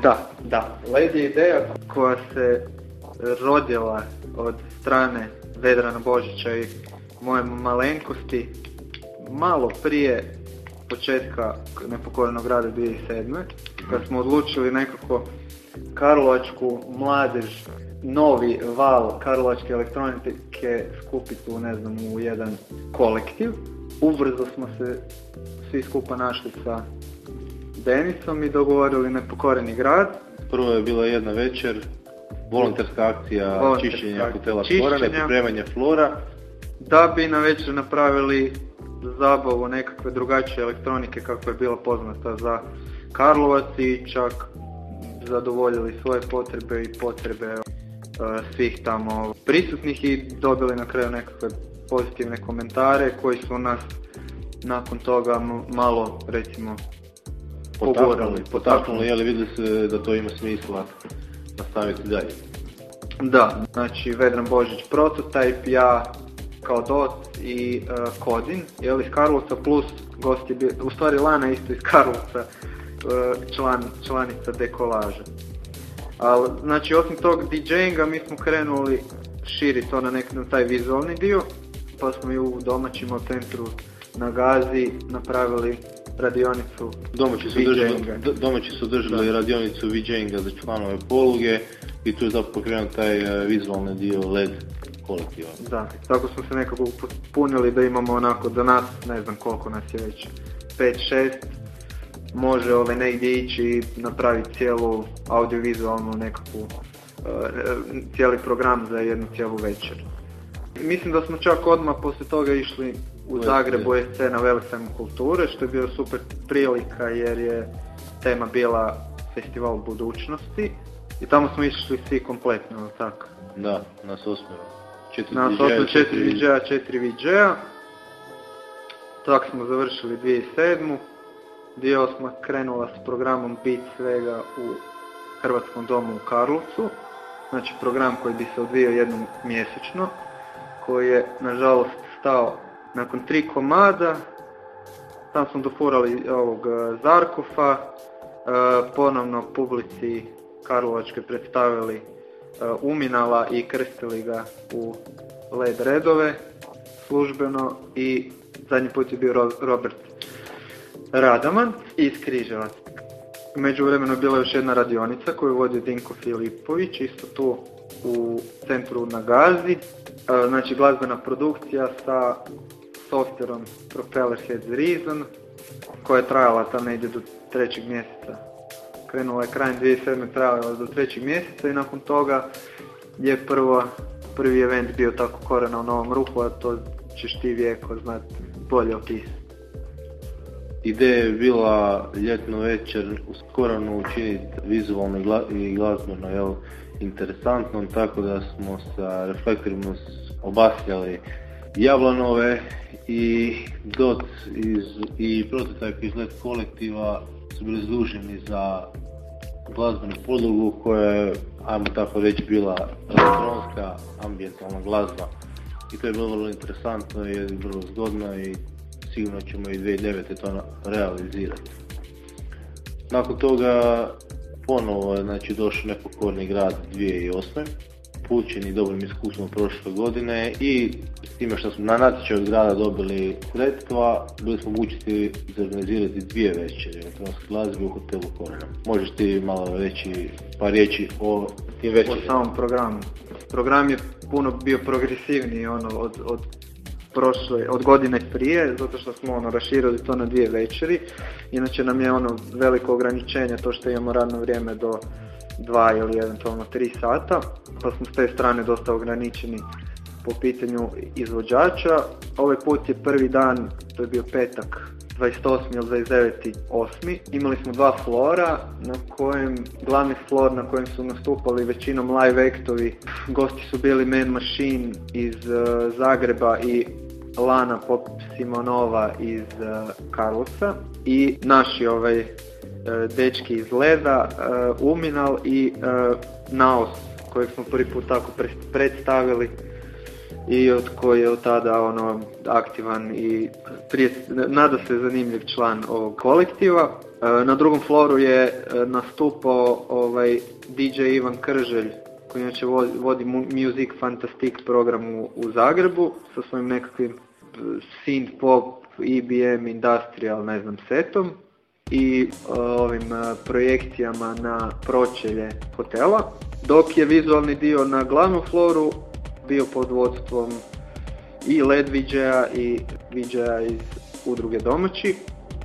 Da, da. Je ideja koja se rodila od strane Vedrana Božića i moje malenkosti malo prije početka nepokorenog rada 2007. kad smo odlučili nekako karlovačku mladež, novi val karlovačke elektronike skupiti u, ne znam, u jedan kolektiv. Ubrzo smo se svi skupa našli sa Denisom i dogovorili nepokoreni grad. Prvo je bila jedna večer, volonterska akcija Volonterska čišćenja hotela. Flora, pripremanje flora. da bi na večer napravili zabavu nekakve drugačije elektronike kako je bila poznata za Karlovac i čak zadovoljili svoje potrebe i potrebe e, svih tamo prisutnih i dobili na kraju nekakve pozitivne komentare koji su nas nakon toga malo recimo Potaknuli, potaknuli, je li vidjeli se da to ima smisla nastaviti dalje. Da, znači Vedran Božić prototype, ja kao dot i uh, Kodin, je li iz Karlovca plus gost je bio, u stvari Lana isto iz Karlovca, uh, član, članica dekolaže. Ali, znači osim tog DJinga mi smo krenuli širiti to na nek na taj vizualni dio, pa smo i u domaćim centru na Gazi napravili radionicu Domaći su, domaći su držali radionicu VJ-inga za članove poluge i tu je zapravo pokrenut taj e, vizualni dio LED kolektiva. Da, tako smo se nekako punili da imamo onako do nas, ne znam koliko nas je već, 5-6, može ovaj negdje ići i napraviti cijelu audiovizualnu nekakvu, e, cijeli program za jednu cijelu večer. Mislim da smo čak odmah poslije toga išli u U Zagrebu SC. SC na Velesajmu kulture, što je bio super prilika jer je tema bila festival budućnosti i tamo smo išli svi kompletno, tako. Da, nas osmero. Četiri Nas osam četiri VJ-a, četiri VJ-a. Tak smo završili 2007. 2008. krenula s programom Bit svega u Hrvatskom domu u Karlovcu. Znači program koji bi se odvijao jednom mjesečno, koji je nažalost stao nakon tri komada. Tam smo dofurali ovog e, Zarkofa, e, ponovno publici Karlovačke predstavili e, Uminala i krstili ga u led redove službeno i zadnji put je bio Ro- Robert Radaman iz Križevac. U međuvremenu je bila još jedna radionica koju vodi Dinko Filipović, isto tu u centru na Gazi. Znači glazbena produkcija sa softverom Propellerheads Reason koja je trajala tam negdje do trećeg mjeseca. Krenula je krajem 2007. trajala do trećeg mjeseca i nakon toga je prvo, prvi event bio tako korena u Novom Ruhu, a to ćeš ti vijeko znat bolje opisati. Ideja je bila ljetnu večer uz koronu učiniti vizualno i gla- i glazbeno jel, interesantnom, tako da smo sa reflektorima obasljali Jablanove i DOT iz, i prototype iz LED kolektiva su bili zaduženi za glazbenu podlogu koja je, ajmo tako reći, bila elektronska ambijentalna glazba. I to je bilo vrlo interesantno i vrlo zgodno i sigurno ćemo i 2009. to realizirati. Nakon toga ponovo je znači, došao nepokorni grad 2008. Pučeni dobrim iskustvom prošle godine i s time što smo na natječaju od grada dobili sredstva, bili smo mogućiti izorganizirati dvije večeri elektronske glazbe u hotelu Korona. Možeš ti malo reći par riječi o tim o večerima? samom programu. Program je puno bio progresivniji ono, od, od prošle, od godine prije, zato što smo ono raširili to na dvije večeri. Inače nam je ono veliko ograničenje to što imamo radno vrijeme do dva ili eventualno tri sata, pa smo s te strane dosta ograničeni po pitanju izvođača. Ovaj put je prvi dan, to je bio petak, 28. ili 29. 8. Imali smo dva flora na kojem, glavni flor na kojem su nastupali većinom live actovi. Gosti su bili Man Machine iz eh, Zagreba i Lana Pop Simonova iz uh, Karlovca i naši ovaj eh, dečki iz Leda, eh, Uminal i eh, Naos kojeg smo prvi put tako pre- predstavili i od koji je od tada ono aktivan i prije, nada se zanimljiv član ovog kolektiva. Na drugom floru je nastupao ovaj DJ Ivan Krželj koji inače vodi Music Fantastic program u, Zagrebu sa svojim nekakvim synth pop, EBM, industrial, ne znam, setom i ovim projekcijama na pročelje hotela, dok je vizualni dio na glavnom floru bio pod vodstvom i LED VJ-a i VJ-a iz udruge domaći.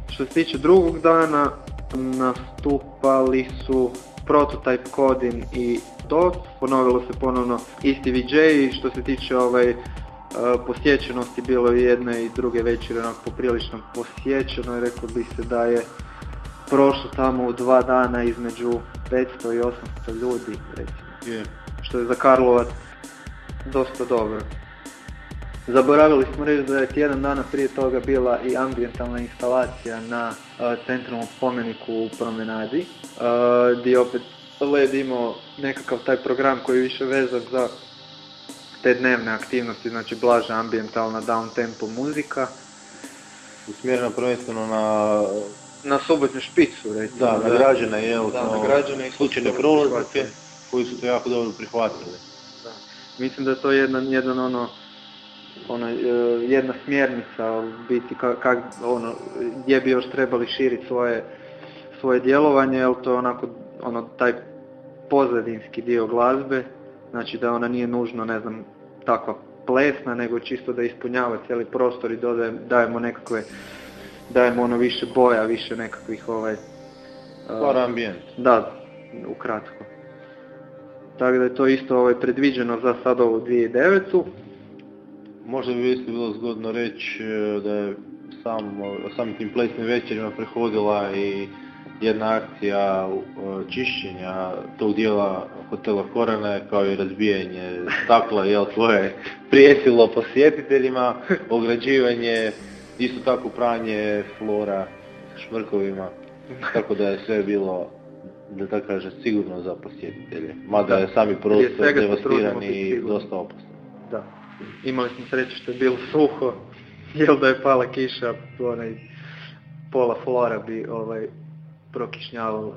Što se tiče drugog dana, nastupali su Prototype Codin i to, ponovilo se ponovno isti VJ što se tiče ovaj, posjećenosti bilo je jedne i druge večere onako poprilično posjećeno i bi se da je prošlo tamo u dva dana između 500 i 800 ljudi recimo, što je za Karlovac dosta dobro. Zaboravili smo reći da je tjedan dana prije toga bila i ambientalna instalacija na centralnom spomeniku u promenadi, gdje opet LED imao nekakav taj program koji je više vezan za te dnevne aktivnosti, znači blaža ambientalna down tempo muzika. Usmjerena prvenstveno na... Na sobotnju špicu, recimo. Da, na građane, jel, da, na građane i slučajne prolaznike koji su to jako dobro prihvatili. Da. Mislim da je to jedan, jedan ono, ono, jedna smjernica biti kak, ono, gdje bi još trebali širiti svoje, svoje djelovanje, jer to je onako ono, taj pozadinski dio glazbe, znači da ona nije nužno, ne znam, takva plesna, nego čisto da ispunjava cijeli prostor i dodaje, dajemo nekakve, dajemo ono više boja, više nekakvih ovaj... Uh, ambijent. Da, ukratko. Tako da je to isto ovaj, predviđeno za sad ovu 2009. Možda bi isto bilo zgodno reći e, da je sam, samim tim plesnim večerima prehodila i jedna akcija e, čišćenja tog dijela hotela Korane kao i razbijanje stakla jel koje prijetilo posjetiteljima, ograđivanje, isto tako pranje flora šmrkovima, tako da je sve bilo da tako kaže sigurno za posjetitelje, mada je sami prostor devastiran i dosta opasan. Da, imali smo sreće što je bilo suho, jel da je pala kiša, onaj pola flora bi ovaj prokišnjavalo.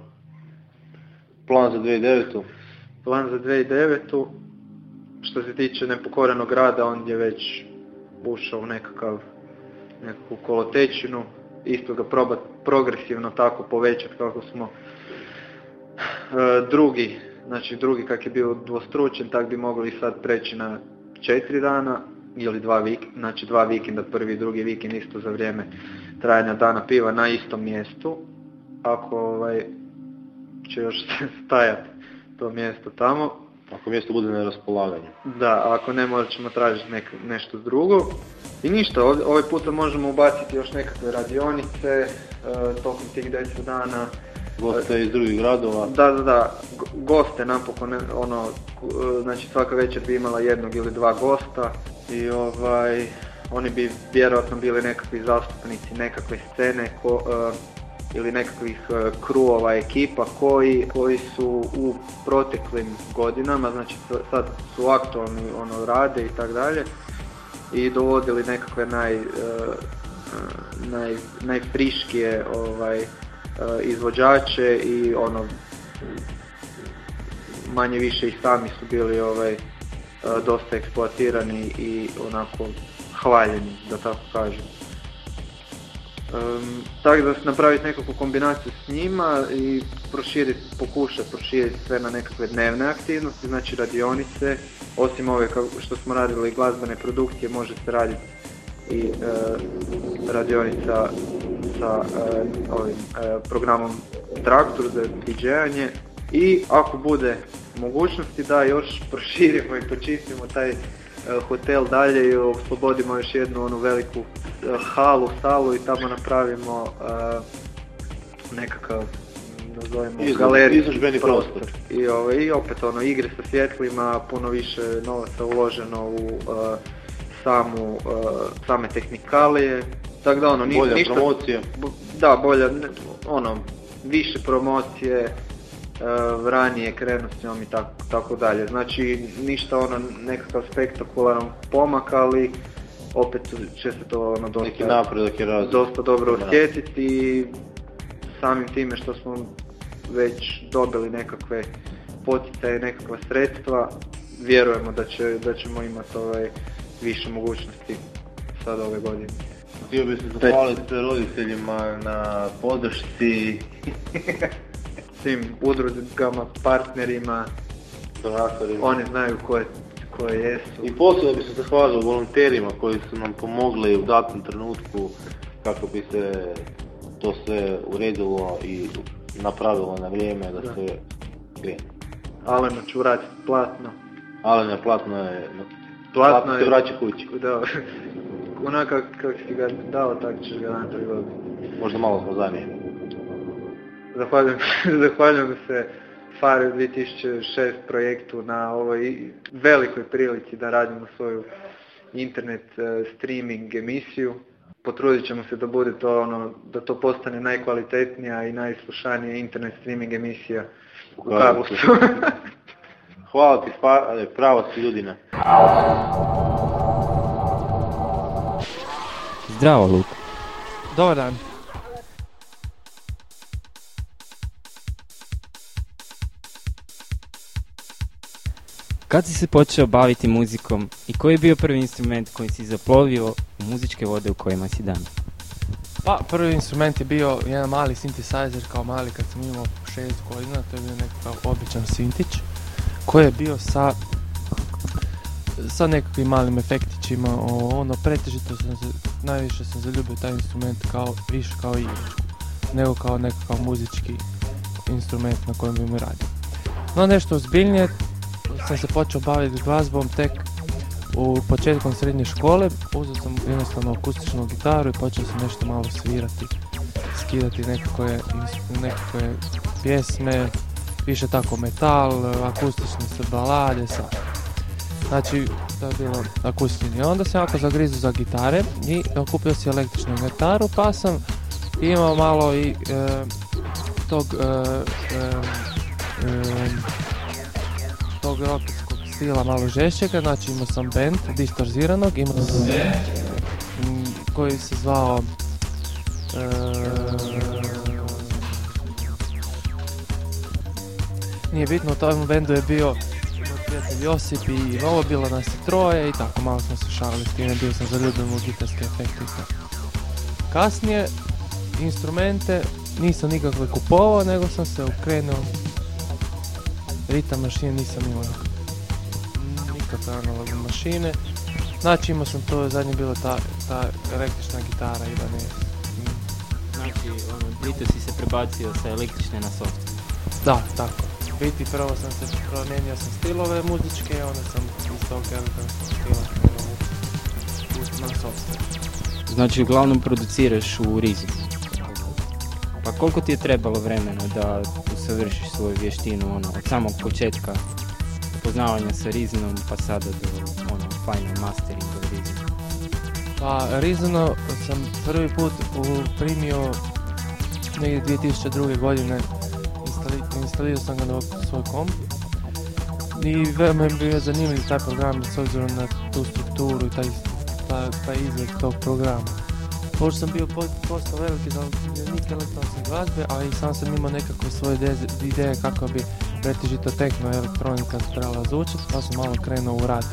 Plan za 2009. Plan za 2009. Što se tiče nepokorenog rada, on je već ušao u nekakav, nekakvu kolotečinu. Isto ga probati progresivno tako povećati kako smo e, drugi, znači drugi kak je bio dvostručen, tak bi mogli sad preći na četiri dana ili dva vik, znači dva vikenda, prvi i drugi vikend isto za vrijeme trajanja dana piva na istom mjestu ako ovaj, će još stajati to mjesto tamo. Ako mjesto bude na raspolaganju. Da, ako ne morat ćemo tražiti nek, nešto drugo. I ništa, ovaj puta možemo ubaciti još nekakve radionice e, tokom tih deset dana. Goste iz drugih gradova? Da, da, da, goste napokon, ono, znači svaka večer bi imala jednog ili dva gosta i ovaj, oni bi vjerojatno bili nekakvi zastupnici nekakve scene ko, e, ili nekakvih e, kruova ekipa koji, koji su u proteklim godinama, znači sad su aktualni, ono, rade i tako dalje i dovodili nekakve naj, e, naj, najfriškije ovaj, e, izvođače i ono manje više i sami su bili ovaj, dosta eksploatirani i onako hvaljeni, da tako kažem. Um, tako da napraviti nekakvu kombinaciju s njima i proširiti, pokušati proširiti sve na nekakve dnevne aktivnosti, znači radionice, osim ove što smo radili glazbene produkcije, može se raditi i e, radionica sa e, ovim e, programom Traktor za dj i ako bude mogućnosti da još proširimo i počistimo taj hotel dalje i oslobodimo još jednu onu veliku e, halu, salu i tamo napravimo e, nekakav nazovimo galerij prostor. I, ovaj, I opet ono, igre sa svjetlima, puno više novaca uloženo u samu, same tehnikalije. Tako da ono, bolja ništa, promocija. Da, bolja, ono, više promocije, ranije krenuti s njom i tako, tako dalje. Znači ništa ono nekakav spektakularan pomak, ali opet će se to ono dosta, Neki napredak je dosta dobro osjetiti samim time što smo već dobili nekakve poticaje, nekakva sredstva, vjerujemo da, će, da ćemo imati ovaj, više mogućnosti sad ove godine. Htio bih se zahvaliti roditeljima na podršci, Svim udrugama, partnerima, donatorima. oni znaju koje, koje jesu. I posebno bih se zahvalio volonterima koji su nam pomogli u datom trenutku kako bi se to sve uredilo i napravilo na vrijeme da Da. se krene. Alenu ću vratiti platno. Ali ne, platno je, Platno se je, vraća kući. da, onako kak, kak si ga dao, tako ćeš ga natrag dobiti. Možda malo smazanije. Zahvaljujem, zahvaljujem se FARE 2006 projektu na ovoj velikoj prilici da radimo svoju internet eh, streaming emisiju. Potrudit ćemo se da bude to ono, da to postane najkvalitetnija i najslušanija internet streaming emisija u Karlovcu. Hvala ti, e, prava si ljudina. Zdravo, Luka. Dobar dan. Kad si se počeo baviti muzikom i koji je bio prvi instrument koji si zaplovio u muzičke vode u kojima si danas? Pa, prvi instrument je bio jedan mali synthesizer kao mali kad sam imao šest godina, to je bio nekakav običan sintić koji je bio sa sa nekakvim malim efektićima, ono, pretežito sam najviše sam zaljubio taj instrument kao, više kao igračku, nego kao nekakav muzički instrument na kojem bi mi radio. No nešto ozbiljnije, sam se počeo baviti glazbom tek u početkom srednje škole, uzeo sam jednostavno akustičnu gitaru i počeo sam nešto malo svirati, skidati nekakve, nekakve pjesme, više tako metal, akustične se balade, sa. Znači, to je bilo akustični. Onda sam jako zagrizu za gitare i kupio si električnu gitaru, pa sam imao malo i e, tog e, e, e, tog rockerskog stila malo žešćega, znači imao sam band distorziranog, imao sam band mm, koji se zvao e, nije bitno, u tom bendu je bio prijatelj Josip i ovo bilo nas je troje i tako malo smo se šalili s time, bio sam zaljubljen u gitarske efekte i. Kasnije, instrumente nisam nikakve kupovao, nego sam se ukrenuo ritam mašine nisam imao nikakve analogne mašine. Znači imao sam to, zadnje bila ta, ta električna gitara Ibanez. Znači, ono, Brito si se prebacio sa električne na soft. Da, tako. Biti prvo sam se promijenio sam stilove muzičke, onda sam iz tog elektronskog stila krenuo na software. Znači, uglavnom produciraš u Rizu. Pa koliko ti je trebalo vremena da usavršiš svoju vještinu, ono, od samog početka poznavanja sa Rizinom pa sada do, ono, final masteringa u Rizinu? Pa Reasono sam prvi put primio negdje 2002. godine, instali- instalirao sam ga na svoj komp i veoma je bio zanimljiv taj program s obzirom na tu strukturu i taj, taj, taj izgled tog programa. Pošto sam bio po- postao veliki zaljubljenik elektronske glazbe, a i sam sam imao nekakve svoje ideje kako bi pretežito techno elektronika trebala zvučiti, pa sam malo krenuo u rad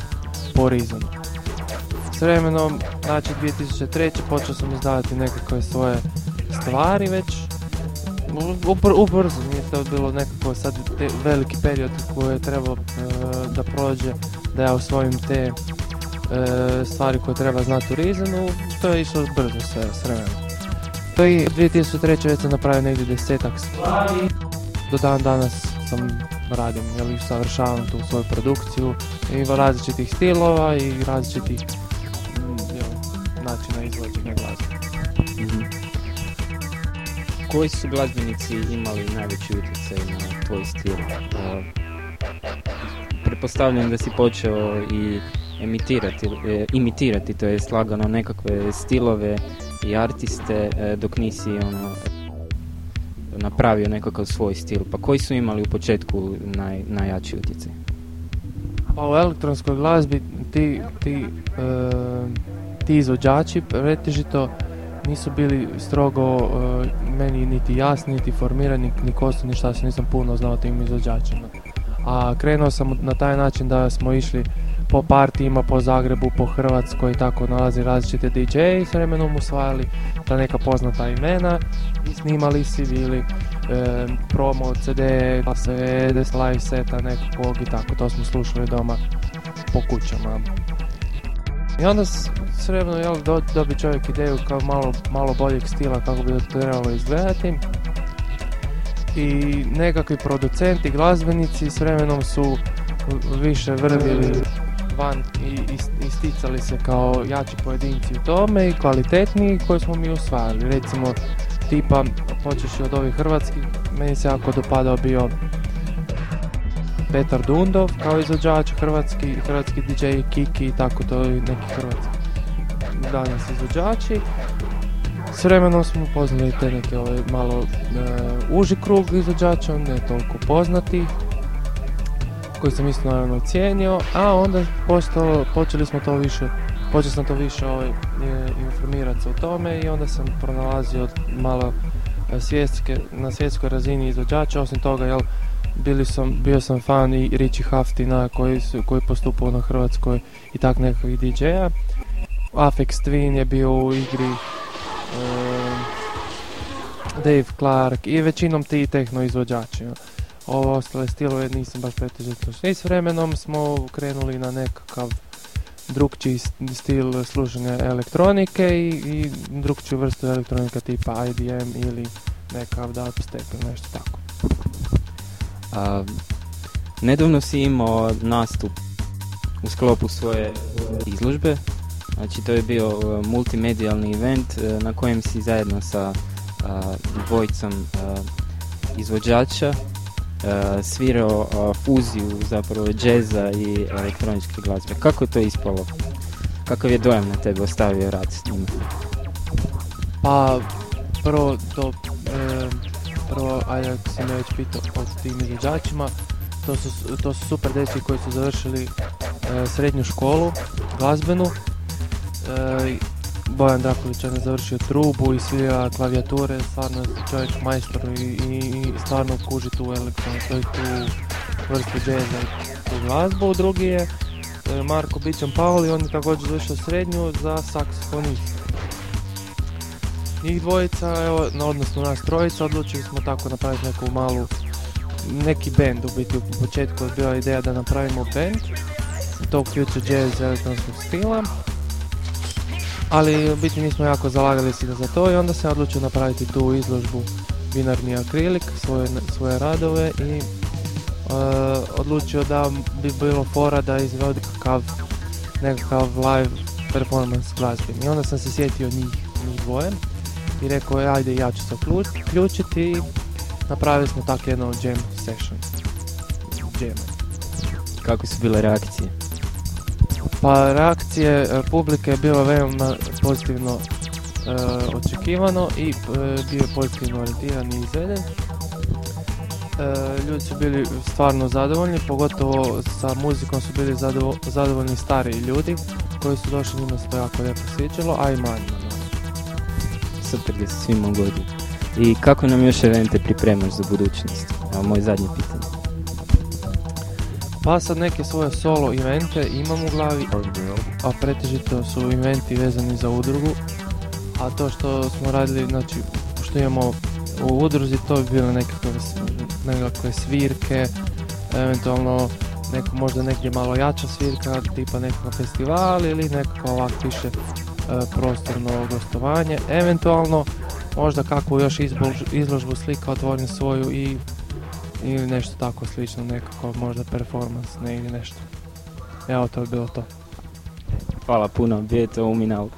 po Reasonu. S vremenom, znači 2003. počeo sam izdavati nekakve svoje stvari već ubrzo, nije to bilo nekako sad veliki period koji je trebao e, da prođe da ja usvojim te stvari koje treba znati u Reasonu, to je išlo brzo sve s vremenom. To i 2003. već sam napravio negdje desetak stvari, do dan danas sam radim, jel, usavršavam tu svoju produkciju i različitih stilova i različitih mm, jel, načina izvođenja glazbe. Mhm. Koji su glazbenici imali najveći utjecaj na tvoj stil? Uh, pretpostavljam da si počeo i emitirati, e, imitirati, to je lagano nekakve stilove i artiste e, dok nisi ono, napravio nekakav svoj stil. Pa koji su imali u početku naj, najjači utjecaj? Pa u elektronskoj glazbi ti, ti, e, ti izvođači pretežito nisu bili strogo uh, meni niti jasni, niti formirani, ni kostu, ni se nisam puno znao tim izvođačima. A krenuo sam na taj način da smo išli po partijima, po Zagrebu, po Hrvatskoj i tako nalazi različite DJ i s vremenom usvajali ta neka poznata imena i snimali si bili e, promo, CD, se, live seta nekakvog i tako, to smo slušali doma po kućama. I onda s vremenom jel, do, dobi čovjek ideju kao malo, malo boljeg stila kako bi to trebalo izgledati i nekakvi producenti, glazbenici s vremenom su više vrvili van i isticali se kao jači pojedinci u tome i kvalitetniji koji smo mi usvajali. Recimo, tipa, počeš od ovih hrvatskih, meni se jako dopadao bio Petar Dundov kao izvođač, hrvatski, hrvatski DJ Kiki i tako to i neki hrvatski danas izvođači. S vremenom smo poznali te neke ove malo e, uži krug izvođača, ne toliko poznati koji sam isto naravno cijenio, a onda postalo, počeli smo to više, počeli sam to više ovaj, informirati se o tome i onda sam pronalazio malo e, svjetske, na svjetskoj razini izvođača, osim toga jel, bili sam, bio sam fan i Richie Haftina koji, su, koji postupao na Hrvatskoj i tak nekakvih DJ-a. Afex Twin je bio u igri, um, Dave Clark i većinom ti tehno izvođači. Ovo ostale stilove nisam baš pretežito I s vremenom smo krenuli na nekakav drugčiji stil slušanja elektronike i, i drugčiju vrstu elektronika tipa IDM ili nekav dubstep ili nešto tako. A, nedavno si imao nastup u sklopu svoje izložbe, znači to je bio uh, multimedijalni event uh, na kojem si zajedno sa uh, dvojicom izvođača svirao fuziju zapravo džeza i elektroničke glazbe. Kako je to ispalo? Kakav je dojam na tebe ostavio rad s njima? Pa, prvo to prvo, ajde ako si me već pitao o tim izvođačima, to su, to su super deci koji su završili e, srednju školu, glazbenu. E, Bojan Draković je završio trubu i svira klavijature, stvarno je čovjek majstor i, i, stvarno kuži tu elektroniku, tu vrstu džeza i tu glazbu. Drugi je e, Marko Bićan Pauli, on je također završio srednju za saksofonist njih dvojica, evo, odnosno nas trojica, odlučili smo tako napraviti neku malu, neki band u biti u početku je bila ideja da napravimo band, to uključuje jazz elektronskog stila, ali u biti nismo jako zalagali se za to i onda se odlučio napraviti tu izložbu binarni akrilik, svoje, svoje radove i uh, odlučio da bi bilo fora da izvodi kakav nekakav live performance glazbi. I onda sam se sjetio njih, njih dvoje i rekao je ajde ja ću se uključiti i napravili smo tako jedno jam session. Jam. Kako su bile reakcije? Pa reakcije e, publike je bilo veoma pozitivno e, očekivano i e, bio je pozitivno orijentiran i izveden. ljudi su bili stvarno zadovoljni, pogotovo sa muzikom su bili zadovoljni stariji ljudi koji su došli njima se to jako lijepo sviđalo, a i manji super da se svi mogu I kako nam još evente pripremaš za budućnost? Evo moje zadnje pitanje. Pa sad neke svoje solo evente imam u glavi, a pretežito su eventi vezani za udrugu, a to što smo radili, znači što imamo u udruzi, to bi bile nekakve, nekakve svirke, eventualno neko, možda negdje malo jača svirka, tipa nekakav festival ili nekakav ovak više E, prostorno gostovanje, eventualno možda kakvu još izložbu slika otvorim svoju i ili nešto tako slično, nekako možda performance ne, ili nešto. Evo to je bilo to. Hvala puno, bijete uminal.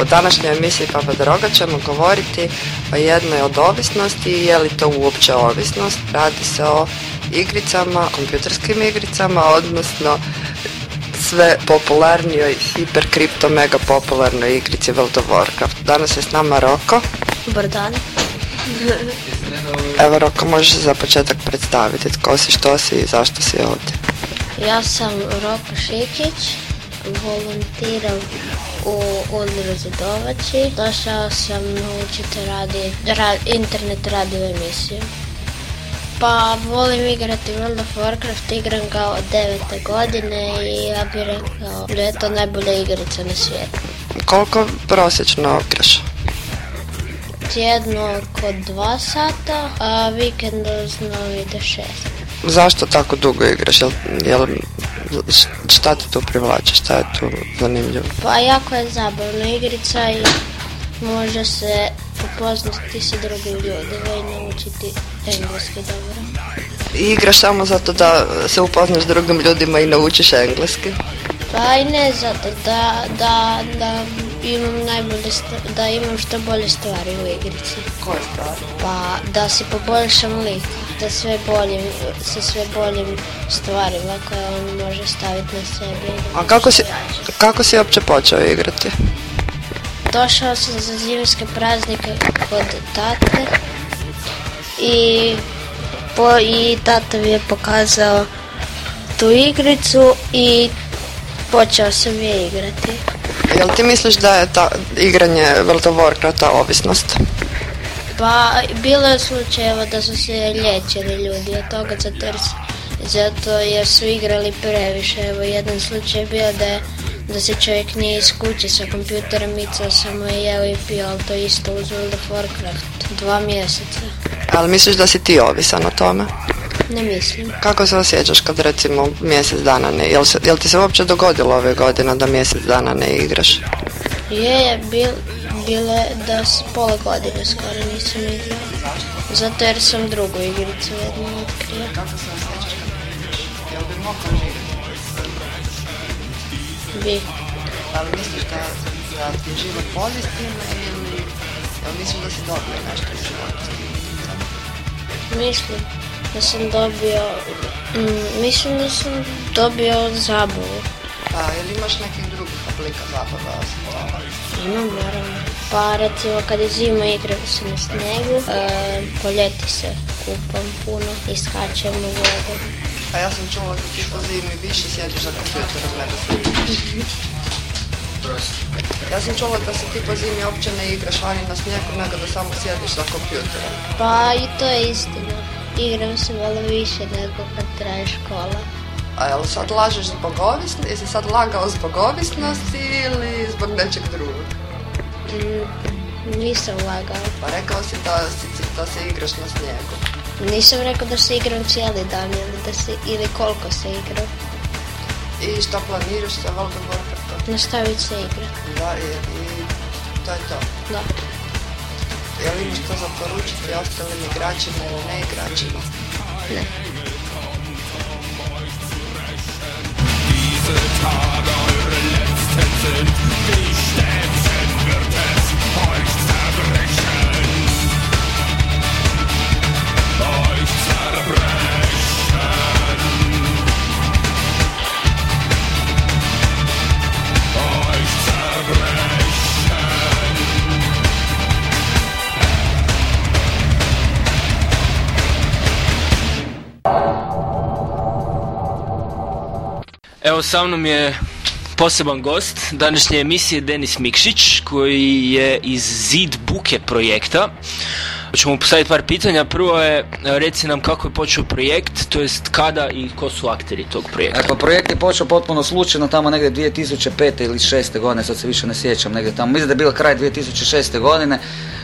U današnjoj emisiji Papa Droga ćemo govoriti o jednoj od ovisnosti i je li to uopće ovisnost. Radi se o igricama, kompjuterskim igricama, odnosno sve popularnijoj hiper kripto mega popularnoj igrici World of Warcraft. Danas je s nama Roko. Dobar dan. Evo Roko, možeš za početak predstaviti tko si, što si i zašto si ovdje. Ja sam Roko Šikić, volontiram u udruzi Domaći. Došao sam naučiti radi, ra, internet radio emisiju. Pa volim igrati World of Warcraft, igram ga od devete godine i ja bih rekao da je to najbolja igrica na svijetu. Koliko prosječno igraš? Tjedno oko dva sata, a vikendozno ide šest. Zašto tako dugo igraš? Jel, jel, šta te tu privlači? Šta je tu zanimljivo? Pa jako je zabavna igrica i može se upoznati sa drugim ljudima i naučiti engleski dobro. I igraš samo zato da se upoznaš s drugim ljudima i naučiš engleski? Pa i ne zato da, da, da imam najbolje, da imam što bolje stvari u igrici. Koje stvari? Pa da si poboljšam lika, da sve boljim, sa sve boljim stvarima koje on može staviti na sebe. A kako si, kako si uopće počeo igrati? Došao sam za zimske praznike kod tate i, po, i tata mi je pokazao tu igricu i počeo sam je igrati. Jel ti misliš da je ta igranje World of Warcrafta ovisnost? Pa bilo je slučajeva da su se liječili ljudi od toga zato jer, zato jer su igrali previše. Evo jedan slučaj je bio da je da se čovjek nije iz kuće sa kompjuterom micao, samo je jeo i pio, ali to isto uz World of Warcraft. Dva mjeseca. Ali misliš da si ti ovisan o tome? Ne mislim. Kako se osjećaš kad recimo mjesec dana ne... Jel, se, jel ti se uopće dogodilo ove godine da mjesec dana ne igraš? Je, je, bil, bile da s pola godine skoro nisam igrao. Zato jer sam drugu igricu jednu otkrio. Kako se osjećaš kad ne igraš? Jel bi mogla Bi. Ali misliš da, da ti je život time ili jel misliš da si dobio nešto u životu? Mislim da sam dobio, mm, mislim da sam dobio zabavu. A jel imaš nekih drugih oblika zabava? Imam naravno. Pa recimo kad je zima igram se na snegu, e, po ljeti se kupam puno i skačem u vodu. Pa ja sam čula da ti po zimi više sjediš za kompjuterom nego se Ja sam čula da se ti po zimi uopće ne igraš vani na snijegu nego da samo sjediš za kompjuterom. Pa i to je istina. Igram se malo više nego kad traje škola. A jel sad lažeš zbog ovisnosti? Jesi sad lagao zbog ovisnosti ili zbog nečeg drugog? Mm, nisam lagao. Pa rekao si da, si, da se igraš na snijegu. Nisam rekao da se igram cijeli dan ili, da se, ili koliko se igram. I šta planiraš sa World of Warcraftom? Nastavit se igra. Da, i, i to je to. Da. Jel imaš to za poručiti ostalim igračima ili ne igračima? Ne. Evo sa mnom je poseban gost današnje emisije Denis Mikšić koji je iz Zid Buke projekta. Ćemo mu postaviti par pitanja. Prvo je, reci nam kako je počeo projekt, to jest kada i ko su akteri tog projekta. Dakle, projekt je počeo potpuno slučajno tamo negdje 2005. ili 6. godine, sad se više ne sjećam, negdje tamo. Mislim da je bilo kraj 2006. godine.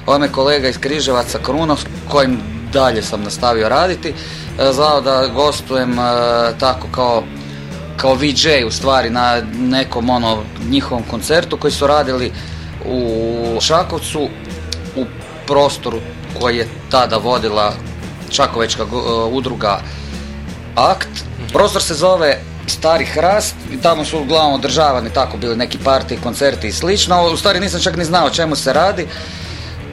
Ovo kolega iz Križevaca Kruno, s kojim dalje sam nastavio raditi, e, zvao da gostujem e, tako kao kao VJ u stvari na nekom ono njihovom koncertu koji su radili u Šakovcu u prostoru koji je tada vodila Čakovečka e, udruga Akt. Prostor se zove Stari Hrast i tamo su uglavnom održavani tako bili neki parti, koncerti i slično. U stvari nisam čak ni znao o čemu se radi.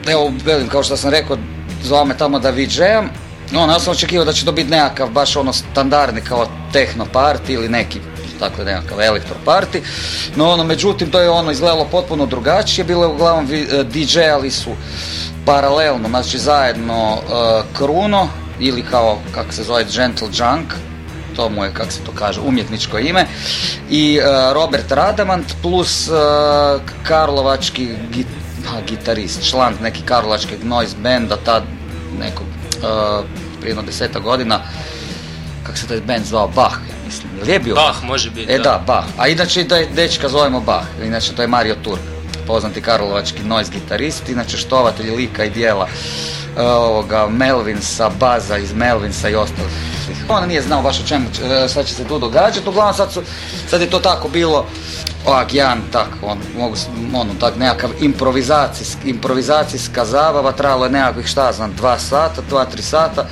Evo, velim, kao što sam rekao, zvao me tamo da VJ-am. Ono, ja sam očekivao da će to biti nekakav baš ono standardni kao tehno party ili neki dakle nekakav elektroparti. No ono, međutim, to je ono izgledalo potpuno drugačije, bilo je uglavnom e, DJ-ali su paralelno, znači zajedno e, Kruno ili kao, kako se zove, Gentle Junk, to mu je, kako se to kaže, umjetničko ime, i e, Robert Radamant plus e, karlovački git, ha, gitarist, član neki karlovačkog noise benda, tad nekog, e, prije jedno deseta godina, kako se taj band zvao, Bach, ja mislim, je li je bio Bah, može biti. E da, Bach. A inače da je dečka zovemo Bach. Inače to je Mario Turk, poznati karlovački noise gitarist, inače štovatelj lika i dijela e, ovoga Melvinsa, Baza iz Melvinsa i ostalih. On nije znao baš o čemu e, šta će se tu događati, uglavnom sad, su, sad je to tako bilo ovak jedan tak, on, mogu, ono, tak nekakav improvizacijsk, improvizacijska zabava, trajalo je nekakvih šta znam, dva sata, dva, tri sata,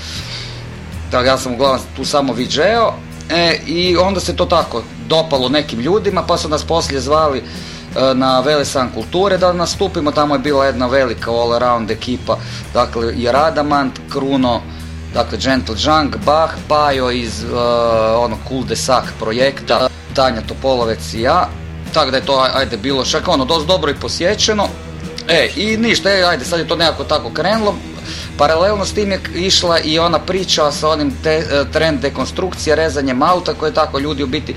tako ja sam uglavnom tu samo viđeo e, i onda se to tako dopalo nekim ljudima pa su nas poslije zvali e, na Velesan kulture da nastupimo, tamo je bila jedna velika all around ekipa, dakle i Radamant, Kruno, dakle Gentle Junk, Bach, Pajo iz e, onog Cool de Sac projekta, Tanja Topolovec i ja, tako da je to ajde bilo šak ono dosta dobro i posjećeno. E, i ništa, e, ajde, sad je to nekako tako krenulo. Paralelno s tim je išla i ona priča sa onim te, e, trend dekonstrukcije, rezanjem auta koje tako ljudi u biti e,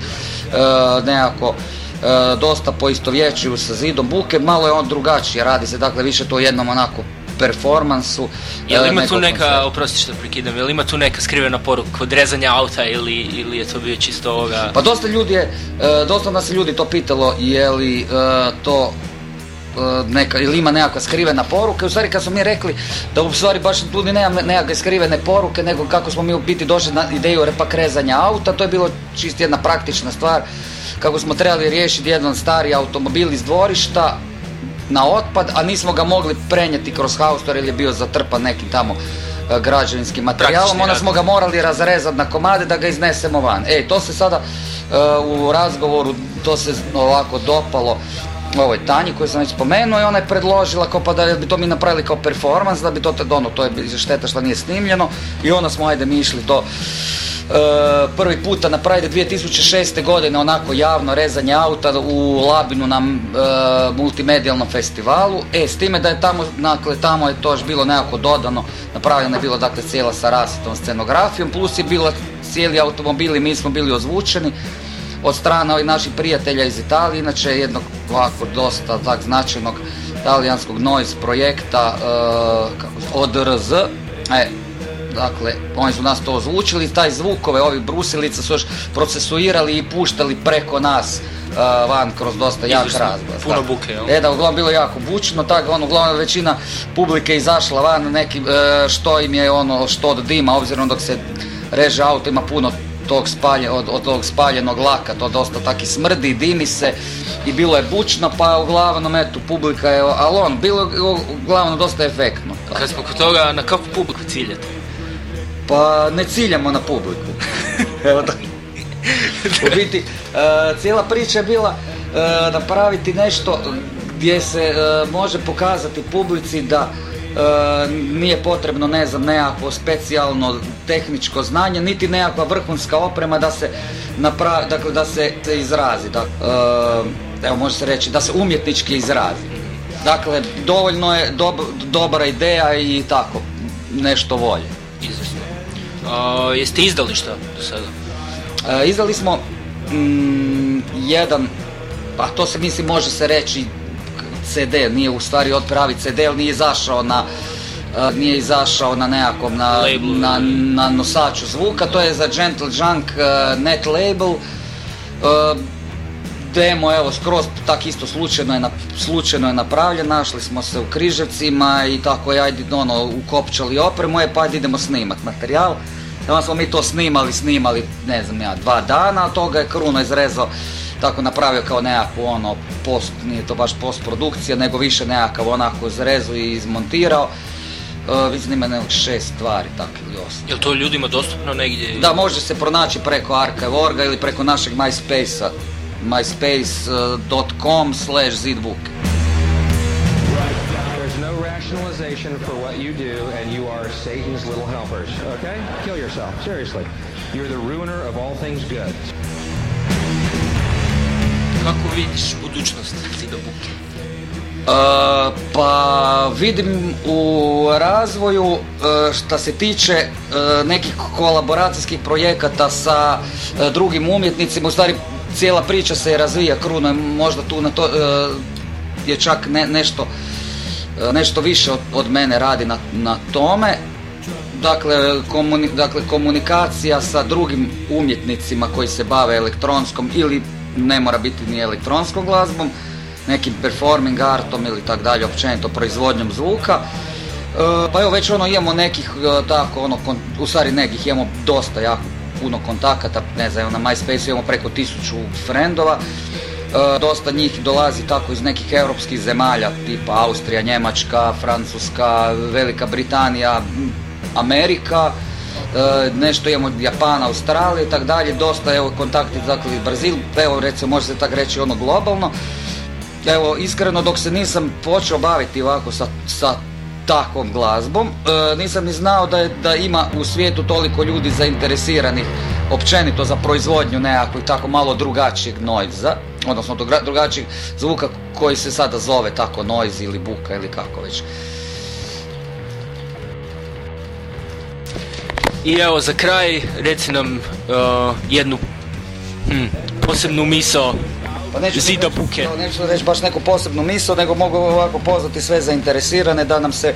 nekako e, dosta poistovjećuju sa zidom buke, malo je on drugačije, radi se dakle više to jednom onako performansu. Jel e, ima tu neka, koncerta. oprosti što prekidam, jel ima tu neka skrivena poruka kod rezanja auta ili, ili je to bio čisto ovoga... Pa dosta ljudi je, e, dosta nas je ljudi to pitalo je li e, to neka, ili ima nekakva skrivena poruka. U stvari kad smo mi rekli da u stvari baš tu ni nema nekakve skrivene poruke, nego kako smo mi u biti došli na ideju repak rezanja auta, to je bilo čist jedna praktična stvar. Kako smo trebali riješiti jedan stari automobil iz dvorišta na otpad, a nismo ga mogli prenijeti kroz haustor jer je bio zatrpan nekim tamo e, građevinskim materijalom, onda smo ga morali razrezati na komade da ga iznesemo van. E, to se sada e, u razgovoru, to se ovako dopalo ovoj Tanji koju sam već spomenuo i ona je predložila kao pa da bi to mi napravili kao performans, da bi to, ono, to je šteta što nije snimljeno. I onda smo ajde mi išli to prvi puta napraviti 2006. godine onako javno rezanje auta u Labinu na e, multimedijalnom festivalu. E, s time da je tamo, dakle, tamo je to bilo nekako dodano, napravljena je bilo dakle cijela sa rasitom scenografijom, plus je bilo cijeli automobili, mi smo bili ozvučeni od strane ovih naših prijatelja iz Italije, inače jednog ovako dosta tak značajnog talijanskog noise projekta e, kako- ODRZ. E, dakle, oni su nas to ozvučili, taj zvukove, ovi brusilica su još procesuirali i puštali preko nas e, van kroz dosta jak razglas. puno da. buke, jel? E da, uglavnom bilo jako bučno, tako ono, uglavnom većina publike izašla van, neki, e, što im je ono, što od dima, obzirom dok se reže auto ima puno tog spalje, od, od tog spaljenog laka, to dosta taki smrdi, dimi se i bilo je bučno, pa uglavnom eto, publika je, ali on, bilo je uglavnom dosta efektno. Kad smo kod toga, na kakvu publiku ciljate? Pa ne ciljamo na publiku. Evo da. U biti, e, cijela priča je bila e, napraviti nešto gdje se e, može pokazati publici da nije potrebno, ne znam, nekakvo specijalno tehničko znanje, niti nekakva vrhunska oprema da se napravi, dakle da se, izrazi. Da, evo može se reći da se umjetnički izrazi. Dakle, dovoljno je dob- dobra ideja i tako, nešto volje. A, jeste izdali što do sada? E, izdali smo mm, jedan, pa to se mislim može se reći CD, nije u stvari od pravi CD, ali nije izašao na nije izašao na nekakvom na, na, na nosaču zvuka, to je za Gentle Junk net label. Demo, evo, skroz tak isto slučajno je, nap- slučajno je napravljen, našli smo se u Križevcima i tako je, ajde, ono, ukopčali opremu, je, pa ajde idemo snimat materijal. Onda smo mi to snimali, snimali, ne znam ja, dva dana, od toga je Kruno izrezao, tako napravio kao nekakvu ono, post, nije to baš postprodukcija, nego više nekakav onako izrezu i izmontirao. Uh, nekog šest stvari, tako ili osam. Jel to ljudima dostupno negdje? Da, može se pronaći preko Archive.org ili preko našeg MySpace-a myspace.com slash zidbook. There's no rationalization for what you do, and you are Satan's little helpers. Okay? Kill yourself. Seriously. You're the ruiner of all things good. Kako vidiš budućnost Zida Buke? E, pa vidim u razvoju e, što se tiče e, nekih kolaboracijskih projekata sa e, drugim umjetnicima, u stvari cijela priča se razvija kruno, možda tu na to e, je čak ne, nešto, e, nešto više od, od mene radi na, na tome. Dakle, komuni- dakle, komunikacija sa drugim umjetnicima koji se bave elektronskom ili ne mora biti ni elektronskom glazbom, nekim performing artom ili tak dalje, općenito proizvodnjom zvuka. E, pa evo već ono imamo nekih tako ono, u stvari nekih imamo dosta jako puno kontakata, ne znam, na MySpace imamo preko tisuću frendova. E, dosta njih dolazi tako iz nekih europskih zemalja, tipa Austrija, Njemačka, Francuska, Velika Britanija, Amerika, e, nešto imamo Japana, Australije i tak dalje, dosta evo kontakti dakle Brazil, evo recimo može se tako reći ono globalno. Evo, iskreno dok se nisam počeo baviti ovako sa, sa takvom glazbom, e, nisam ni znao da, je, da ima u svijetu toliko ljudi zainteresiranih općenito za proizvodnju nekakvih tako malo drugačijeg noiza, odnosno druga- drugačijeg zvuka koji se sada zove tako noise ili buka ili kako već. I evo za kraj reci nam uh, jednu hm, posebnu misao Pa neću Zida buke. Neću reći baš neku posebnu misao, nego mogu ovako pozvati sve zainteresirane da nam se e,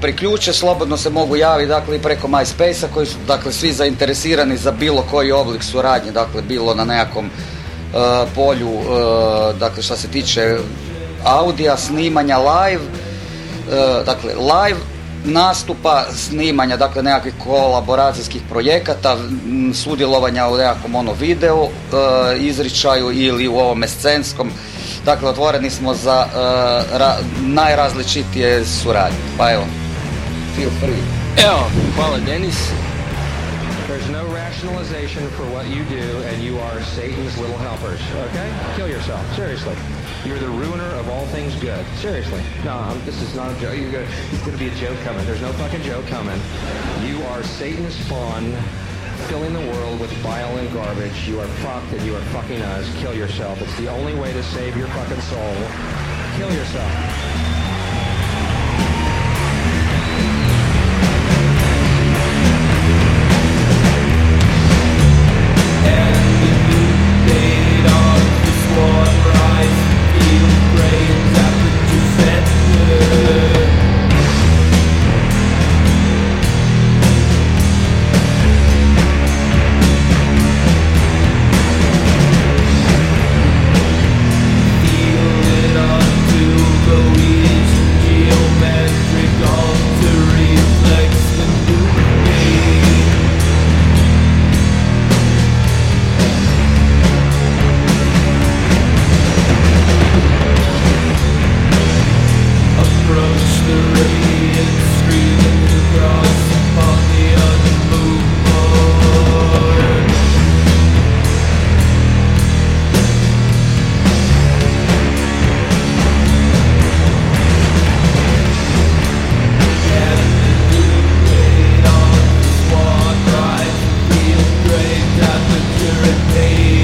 priključe, slobodno se mogu javiti dakle i preko MySpace-a koji su dakle svi zainteresirani za bilo koji oblik suradnje, dakle bilo na nekakvom e, polju, e, dakle što se tiče audija, snimanja live, dakle live nastupa, snimanja, dakle nekakvih kolaboracijskih projekata, sudjelovanja u nekakvom ono videu, e, izričaju ili u ovome scenskom. Dakle, otvoreni smo za e, ra- najrazličitije suradnje. Pa evo, feel free. Evo, hvala Denis. There's no rationalization for what you do, and you are Satan's little helpers. Okay? Kill yourself. Seriously. You're the ruiner of all things good. Seriously. No, I'm, this is not a joke. You're gonna, there's going to be a joke coming. There's no fucking joke coming. You are Satan's spawn, filling the world with bile and garbage. You are fucked, and you are fucking us. Kill yourself. It's the only way to save your fucking soul. Kill yourself. every day.